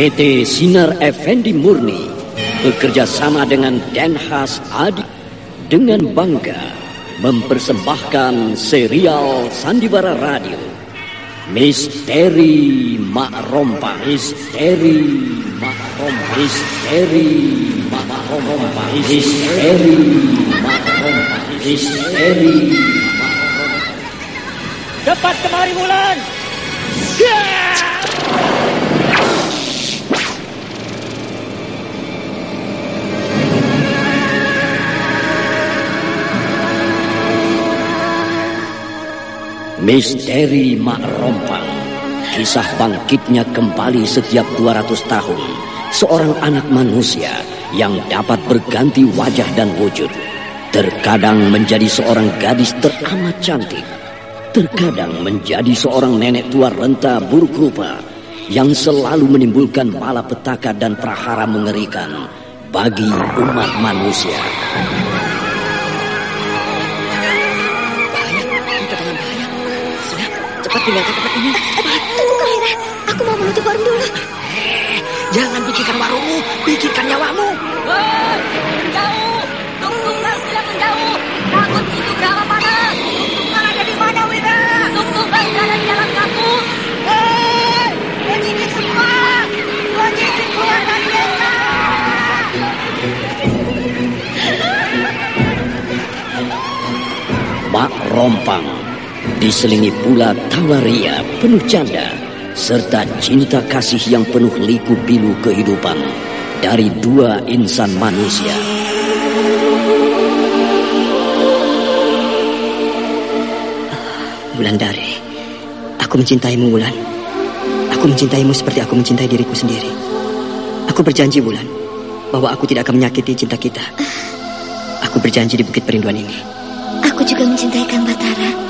PT Sinar Effendi Murni bekerja sama dengan Denhas Adi dengan bangga mempersembahkan serial Sandiwara Radio. Misteri Mak Rompa Misteri Mak Rompa Misteri Mak Rompa Misteri Mak Rompa Misteri Cepat kemari Bulan. Misteri Mak Rompang. Kisah bangkitnya kembali setiap 200 tahun. Seorang anak manusia yang dapat berganti wajah dan wujud. Terkadang menjadi seorang gadis teramat cantik. Terkadang menjadi seorang nenek tua renta buruk rupa Yang selalu menimbulkan malapetaka dan prahara mengerikan Bagi umat manusia Cepat tinggalkan tempat ini. Tunggu Kaira, aku mau menutup warung dulu. Jangan pikirkan warungmu, pikirkan nyawamu. Hei, menjauh! Tung-tunggal sudah menjauh! Takut itu berapa panas! Tung-tunggal ada di mana, Wira? Tung-tunggal berada di dalam kampung! Hei, begini semua! Begini keluar dari desa! Mak Rompang diselingi pula tawaria penuh canda serta cinta kasih yang penuh liku pilu kehidupan dari dua insan manusia. Wulandari, aku mencintaimu Wulan. Aku mencintaimu seperti aku mencintai diriku sendiri. Aku berjanji Wulan bahwa aku tidak akan menyakiti cinta kita. Aku berjanji di Bukit Perinduan ini. Aku juga mencintai Kang Batara.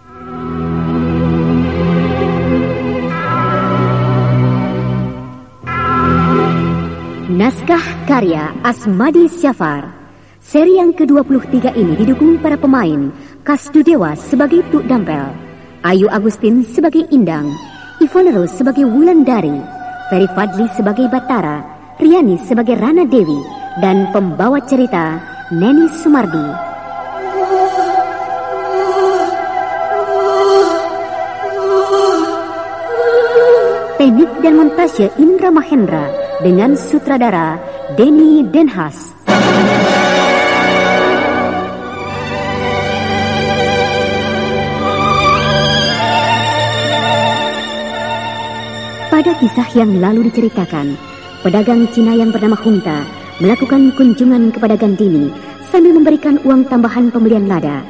Naskah karya Asmadi Syafar. Seri yang ke-23 ini didukung para pemain Kasdu Dewa sebagai Tuk Dampel, Ayu Agustin sebagai Indang, Ivone Rose sebagai Wulandari, Ferry Fadli sebagai Batara, Riani sebagai Rana Dewi, dan pembawa cerita Neni Sumardi. Teknik dan montase Indra Mahendra dengan sutradara Denny Denhas. Pada kisah yang lalu diceritakan, pedagang Cina yang bernama Hunta melakukan kunjungan kepada Gandini sambil memberikan uang tambahan pembelian lada.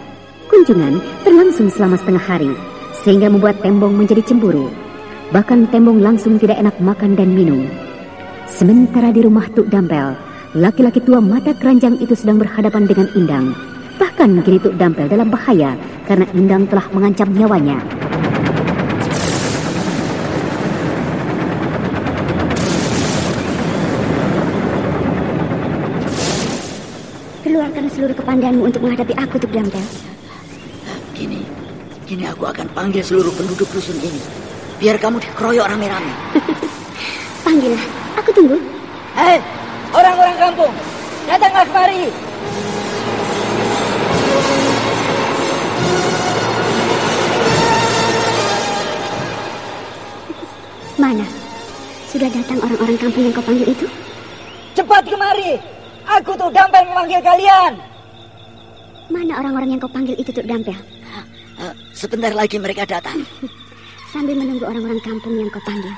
Kunjungan berlangsung selama setengah hari, sehingga membuat Tembong menjadi cemburu. Bahkan Tembong langsung tidak enak makan dan minum. Sementara di rumah Tuk Dampel, laki-laki tua mata keranjang itu sedang berhadapan dengan Indang. Bahkan kini Tuk Dampel dalam bahaya karena Indang telah mengancam nyawanya. Keluarkan seluruh kepandaianmu untuk menghadapi aku, Tuk Dampel. Kini, kini aku akan panggil seluruh penduduk dusun ini. Biar kamu dikeroyok rame-rame. Panggillah, aku tunggu. Hei, orang-orang kampung, datanglah kemari. Mana? Sudah datang orang-orang kampung yang kau panggil itu? Cepat kemari. Aku tuh dampel memanggil kalian. Mana orang-orang yang kau panggil itu, Tuk Dampel? Eh, sebentar lagi mereka datang. Sambil menunggu orang-orang kampung yang kau panggil,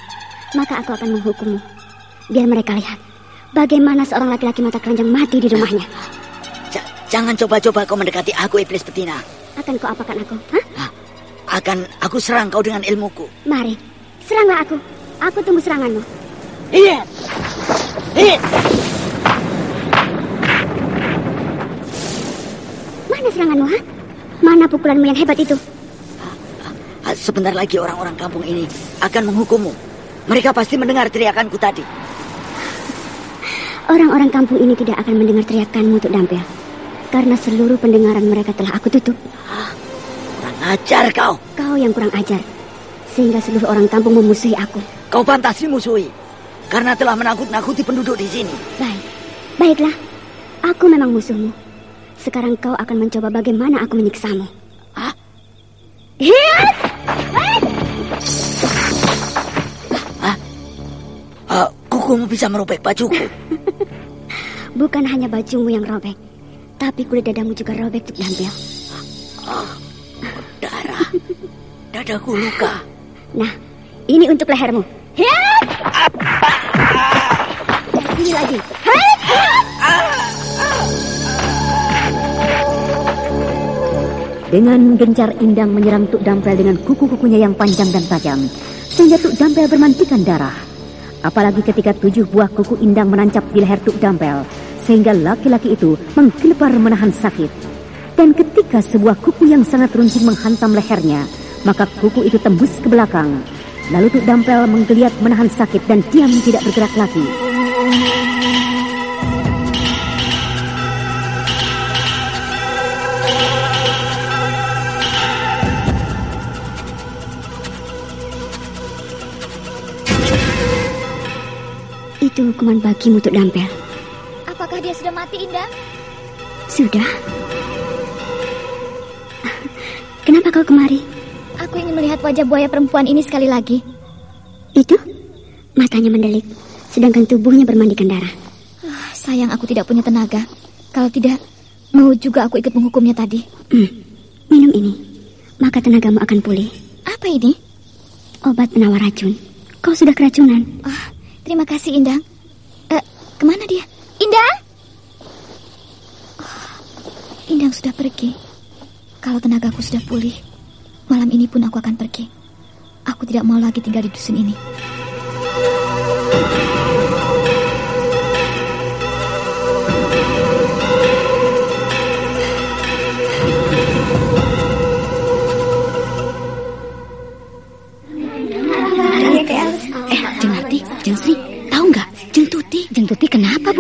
maka aku akan menghukummu. Biar mereka lihat bagaimana seorang laki-laki mata keranjang mati di rumahnya. Ja- jangan coba-coba kau mendekati aku, Iblis Betina. Akan kau apakan aku? Hah? Akan aku serang kau dengan ilmuku. Mari, seranglah aku. Aku tunggu seranganmu. Iya. Iya. Mana seranganmu, ha? Mana pukulanmu yang hebat itu? Ah, Sebentar lagi orang-orang kampung ini akan menghukummu. Mereka pasti mendengar teriakanku tadi. Orang-orang kampung ini tidak akan mendengar teriakanmu untuk dampel. Karena seluruh pendengaran mereka telah aku tutup. Kurang ajar kau. Kau yang kurang ajar. Sehingga seluruh orang kampung memusuhi aku. Kau pantas dimusuhi. Karena telah menakut-nakuti penduduk di sini. Baik, baiklah. Aku memang musuhmu. Sekarang kau akan mencoba bagaimana aku menyiksamu. Hah? Hiat! Ah, kukumu bisa merobek bajuku. Bukan hanya bajumu yang robek, tapi kulit dadamu juga robek, Tuk Dampel. Darah. Dadaku luka. Nah, ini untuk lehermu. Hiat! Dan ini lagi. Hiat! Dengan gencar Indang menyerang Tuk Dampel dengan kuku-kukunya yang panjang dan tajam, sehingga Tuk Dampel bermantikan darah. Apalagi ketika tujuh buah kuku Indang menancap di leher Tuk Dampel, sehingga laki-laki itu menggelepar menahan sakit. Dan ketika sebuah kuku yang sangat runcing menghantam lehernya, maka kuku itu tembus ke belakang. Lalu Tuk Dampel menggeliat menahan sakit dan diam tidak bergerak lagi. Itu hukuman bagimu, Tuk Dampel. Apakah dia sudah mati, Indah? Sudah. Kenapa kau kemari? Aku ingin melihat wajah buaya perempuan ini sekali lagi. Itu? Matanya mendelik, sedangkan tubuhnya bermandikan darah. Ah, sayang aku tidak punya tenaga. Kalau tidak, mau juga aku ikut menghukumnya tadi. Hmm, minum ini, maka tenagamu akan pulih. Apa ini? Obat penawar racun. Kau sudah keracunan. Ah, terima kasih, Indang. Eh, ke mana dia? Indang? Indang sudah pergi. Kalau tenagaku sudah pulih, malam ini pun aku akan pergi. Aku tidak mau lagi tinggal di dusun ini. Eh, Jeng Arti, Jeng Sri, tahu nggak? Jeng Tuti. Jeng Tuti kenapa,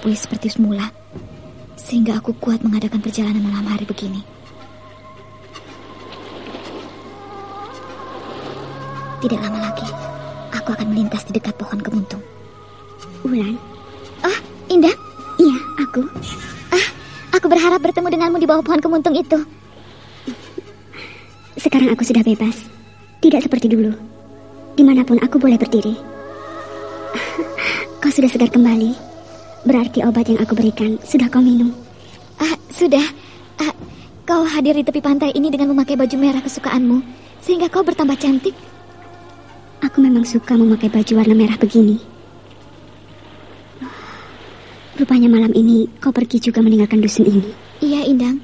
Pulih seperti semula. Sehingga aku kuat mengadakan perjalanan malam hari begini. Tidak lama lagi, aku akan melintas di dekat pohon kemuntung. Wulan, Ah, Indah, iya aku. aku berharap bertemu denganmu di bawah pohon kemuntung itu. Sekarang aku sudah bebas. Tidak seperti dulu. Di mana pun aku boleh berdiri. Kau sudah segar kembali. Berarti obat yang aku berikan sudah kau minum. Ah, sudah. Ah, kau hadir di tepi pantai ini dengan memakai baju merah kesukaanmu, sehingga kau bertambah cantik. Aku memang suka memakai baju warna merah begini. Rupanya malam ini kau pergi juga meninggalkan dusun ini. Iya, Indang.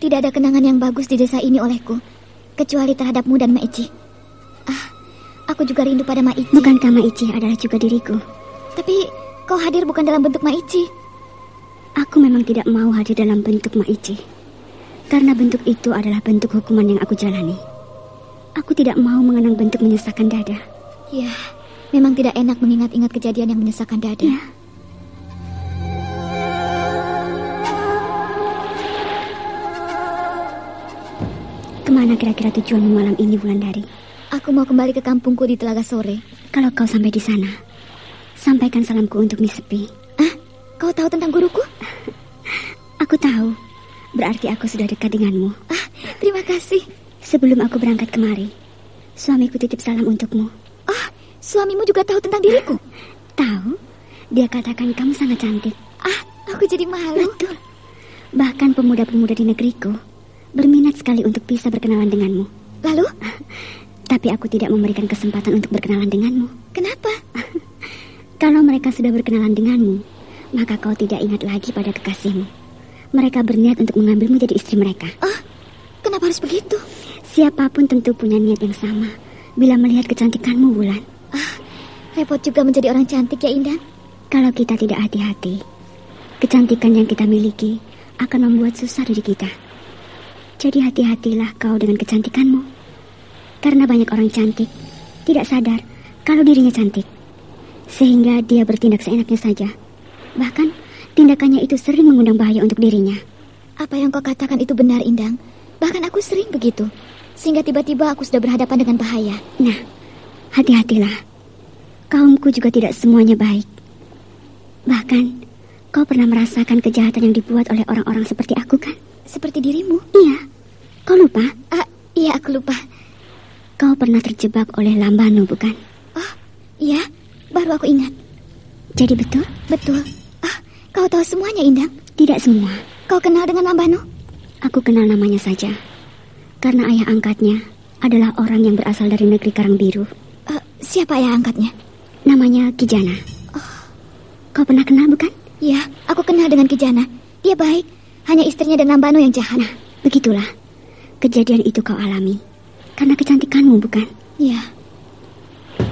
Tidak ada kenangan yang bagus di desa ini olehku, kecuali terhadapmu dan Maici. Ah, aku juga rindu pada Maici. Bukankah Maici adalah juga diriku? Tapi kau hadir bukan dalam bentuk Maici. Aku memang tidak mau hadir dalam bentuk Maici. Karena bentuk itu adalah bentuk hukuman yang aku jalani. Aku tidak mau mengenang bentuk menyesakkan dada. Ya, memang tidak enak mengingat-ingat kejadian yang menyesakkan dada. Ya. Ke mana kira-kira tujuanmu malam ini, Wulandari? Aku mau kembali ke kampungku di Telaga Sore. Kalau kau sampai di sana, sampaikan salamku untuk Nisepi. Ah, kau tahu tentang guruku? Aku tahu. Berarti aku sudah dekat denganmu. Ah, terima kasih. Sebelum aku berangkat kemari, suamiku titip salam untukmu. Ah, suamimu juga tahu tentang diriku? Tahu? Dia katakan kamu sangat cantik. Ah, aku jadi malu. Betul. Bahkan pemuda-pemuda di negeriku berminat sekali untuk bisa berkenalan denganmu. Lalu, Tapi aku tidak memberikan kesempatan untuk berkenalan denganmu. kenapa? Kalau mereka sudah berkenalan denganmu, maka kau tidak ingat lagi pada kekasihmu. Mereka berniat untuk mengambilmu jadi istri mereka. Ah, kenapa harus begitu? Siapa pun tentu punya niat yang sama bila melihat kecantikanmu, Wulan. Ah, repot juga menjadi orang cantik ya, Indah. Kalau kita tidak hati-hati, kecantikan yang kita miliki akan membuat susah diri kita. Jadi hati-hatilah kau dengan kecantikanmu. Karena banyak orang cantik tidak sadar kalau dirinya cantik. Sehingga dia bertindak seenaknya saja. Bahkan tindakannya itu sering mengundang bahaya untuk dirinya. Apa yang kau katakan itu benar, Indang. Bahkan aku sering begitu. Sehingga tiba-tiba aku sudah berhadapan dengan bahaya. Nah, hati-hatilah. Kaumku juga tidak semuanya baik. Bahkan, kau pernah merasakan kejahatan yang dibuat oleh orang-orang seperti aku kan? Seperti dirimu. Iya. Kau lupa? Ah, iya aku lupa. Kau pernah terjebak oleh Lambano, bukan? Oh, iya. Baru aku ingat. Jadi betul? Betul. Ah, kau tahu semuanya, Indang. Tidak semua. Kau kenal dengan Lambano? Aku kenal namanya saja. Karena ayah angkatnya adalah orang yang berasal dari negeri Karang Biru. Eh, siapa ayah angkatnya? Namanya Kijana. Kau pernah kenal, bukan? Ya, aku kenal dengan Kijana. Dia baik. Hanya istrinya dan Lambano yang jahat. Nah, begitulah. Kejadian itu kau alami. Karena kecantikanmu, bukan? Ya,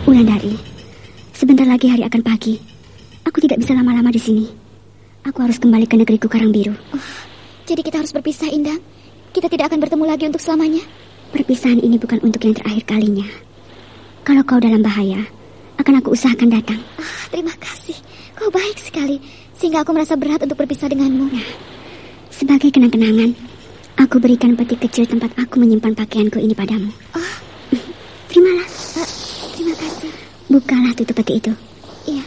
Wulandari, sebentar lagi hari akan pagi. Aku tidak bisa lama-lama di sini. Aku harus kembali ke negeriku Karang Biru. jadi kita harus berpisah, Indang. Kita tidak akan bertemu lagi untuk selamanya. Perpisahan ini bukan untuk yang terakhir kalinya. Kalau kau dalam bahaya, akan aku usahakan datang. Ah, terima kasih. Kau baik sekali. Sehingga aku merasa berat untuk berpisah denganmu. Sebagai kenang-kenangan, aku berikan peti kecil tempat aku menyimpan pakaianku ini padamu. Ah, Terimalah. Ah. Bukalah tutup peti itu. Iya.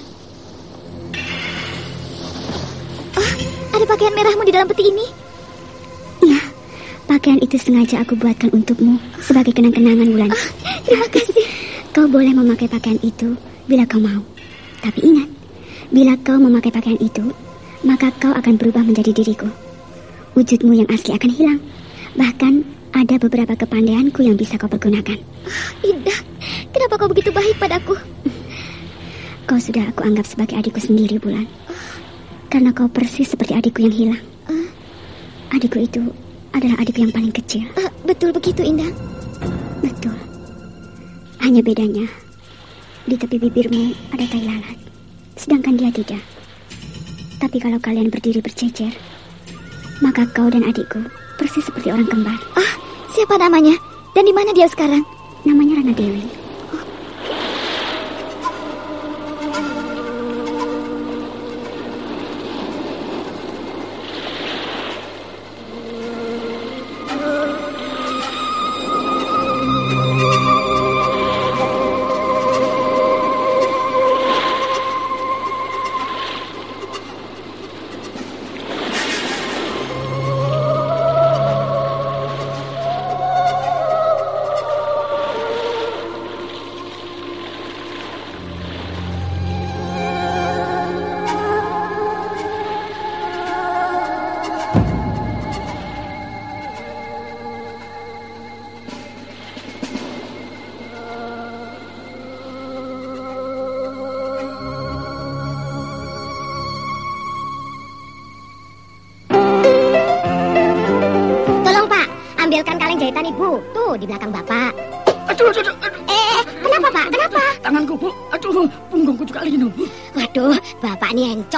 Ah, ada pakaian merahmu di dalam peti ini. Ya, pakaian itu sengaja aku buatkan untukmu sebagai kenang-kenangan bulan. Terima kasih. Kau boleh memakai pakaian itu bila kau mau. Tapi ingat, bila kau memakai pakaian itu, maka kau akan berubah menjadi diriku. Wujudmu yang asli akan hilang. Bahkan ada beberapa kepandaianku yang bisa kau pergunakan. Indah, kenapa kau begitu baik padaku? Kau sudah aku anggap sebagai adikku sendiri, Bulan. Karena kau persis seperti adikku yang hilang. Ah, Adikku itu adalah adikku yang paling kecil. Ah, betul begitu, Indang. Betul. Hanya bedanya, di tepi bibirmu ada tai lalat, sedangkan dia tidak. Tapi kalau kalian berdiri bercecer, maka kau dan adikku persis seperti orang kembar. Ah, siapa namanya? Dan di mana dia sekarang? Namanya Rana Dewi.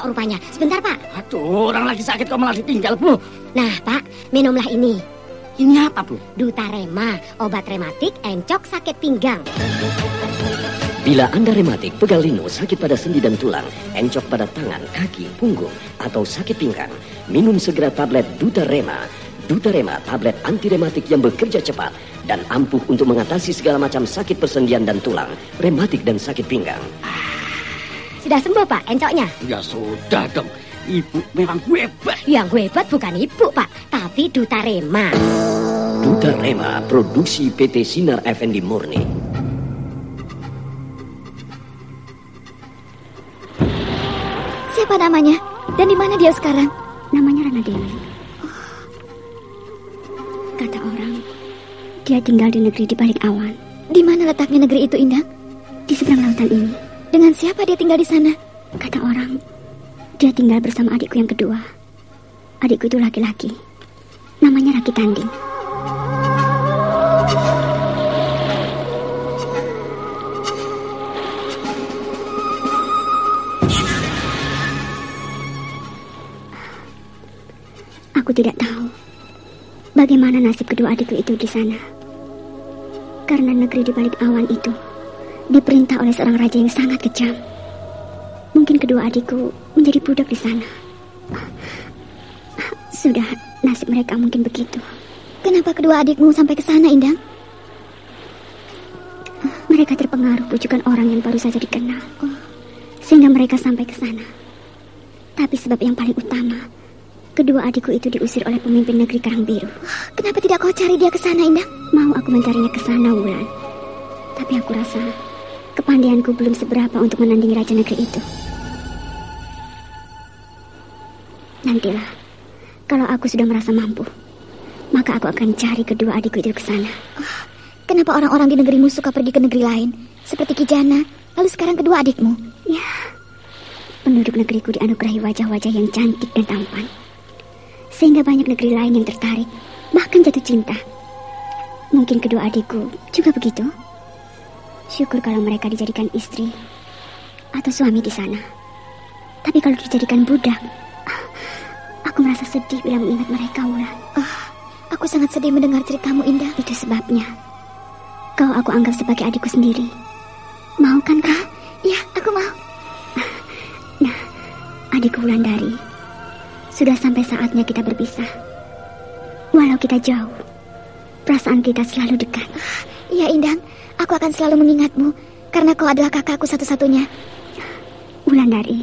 Encok rupanya. Sebentar Pak. Aduh, orang lagi sakit kok malah ditinggal, Bu. Nah Pak, minumlah ini. Ini apa, Bu? Dutarema, obat rematik encok sakit pinggang. Bila Anda rematik, pegal linu, sakit pada sendi dan tulang, encok pada tangan, kaki, punggung, atau sakit pinggang, minum segera tablet Dutarema. Dutarema, tablet anti rematik yang bekerja cepat dan ampuh untuk mengatasi segala macam sakit persendian dan tulang, rematik dan sakit pinggang. Sudah sembuh Pak encoknya? Ya sudah dong. Ibu memang hebat. Yang hebat bukan Ibu Pak, tapi Dutarema. Dutarema, produksi PT Sinar Effendi Murni. Siapa namanya? Dan di mana dia sekarang? Namanya Rana Dewi. Kata orang, dia tinggal di negeri di balik awan, Di mana letaknya negeri itu, Indang? di seberang lautan ini. Dengan siapa dia tinggal di sana? Kata orang, dia tinggal bersama adikku yang kedua. Adikku itu laki-laki. Namanya Raki Tanding. Aku tidak tahu bagaimana nasib kedua adikku itu di sana. Karena negeri di balik awan itu diperintah oleh seorang raja yang sangat kejam. Mungkin kedua adikku menjadi budak di sana. Sudah, nasib mereka mungkin begitu. Kenapa kedua adikmu sampai ke sana, Indang? Mereka terpengaruh bujukan orang yang baru saja dikenal. Sehingga mereka sampai ke sana. Tapi sebab yang paling utama, kedua adikku itu diusir oleh pemimpin negeri Karangbiru. Kenapa tidak kau cari dia ke sana, Indang? Mau aku mencarinya ke sana, Wulan. Tapi aku rasa kepandianku belum seberapa untuk menandingi raja negeri itu. Nantilah, kalau aku sudah merasa mampu, maka aku akan cari kedua adikku itu ke sana. Kenapa orang-orang di negerimu suka pergi ke negeri lain? Seperti Kijana, lalu sekarang kedua adikmu. Ya, penduduk negeriku dianugerahi wajah-wajah yang cantik dan tampan. Sehingga banyak negeri lain yang tertarik, bahkan jatuh cinta. Mungkin kedua adikku juga begitu. Syukur kalau mereka dijadikan istri atau suami di sana. Tapi kalau dijadikan budak, aku merasa sedih bila mengingat mereka, Wulan. Aku sangat sedih mendengar ceritamu, Indah. Itu sebabnya kau aku anggap sebagai adikku sendiri. Mau kan kau? Ya, aku mau. Nah, adikku Wulandari, sudah sampai saatnya kita berpisah. Walau kita jauh, perasaan kita selalu dekat. Iya, Indang. Aku akan selalu mengingatmu karena kau adalah kakakku satu-satunya. Wulandari,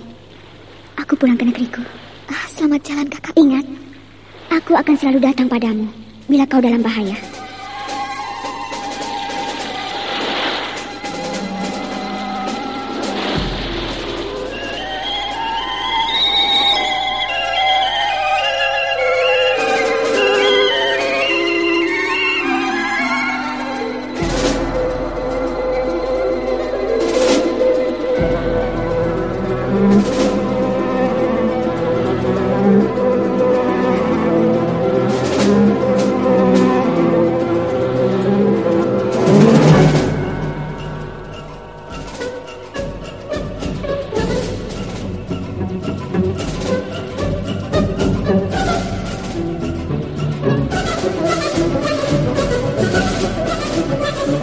aku pulang ke negeriku. Ah, selamat jalan, kakak. Ingat, aku akan selalu datang padamu bila kau dalam bahaya. Aku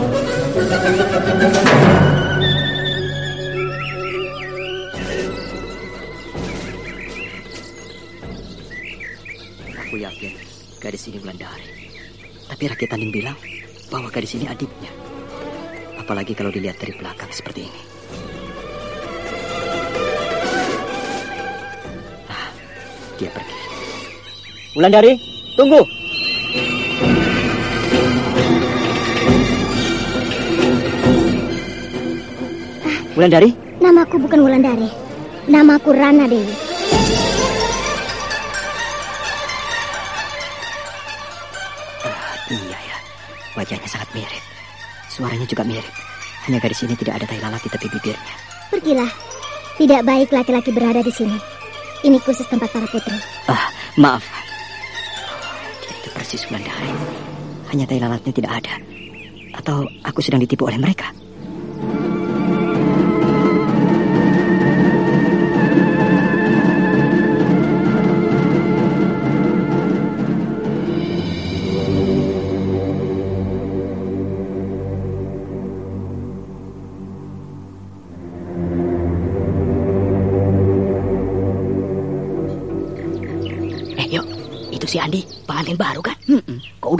yakin gadis ini Wulandari. Tapi Rakyat Tanding bilang bahwa gadis ini adiknya. Apalagi kalau dilihat dari belakang seperti ini. Nah, dia pergi. Wulandari, tunggu! Wulandari? Namaku bukan Wulandari. Namaku Rana Dewi. Ah, iya ya, wajahnya sangat mirip. Suaranya juga mirip. Hanya gadis ini tidak ada tai lalat di tepi bibirnya. Pergilah. Tidak baik laki-laki berada di sini. Ini khusus tempat para putri. Ah, maaf. Dia itu persis Wulandari. Hanya tai lalatnya tidak ada. Atau aku sedang ditipu oleh mereka?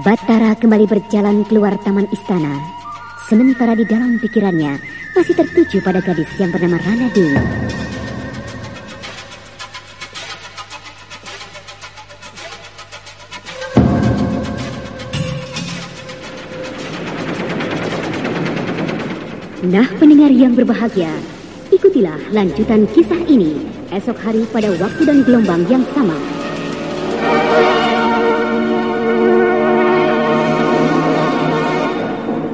Batara kembali berjalan keluar taman istana. Sementara di dalam pikirannya masih tertuju pada gadis yang bernama Rana Dewi. Nah pendengar yang berbahagia, ikutilah lanjutan kisah ini esok hari pada waktu dan gelombang yang sama.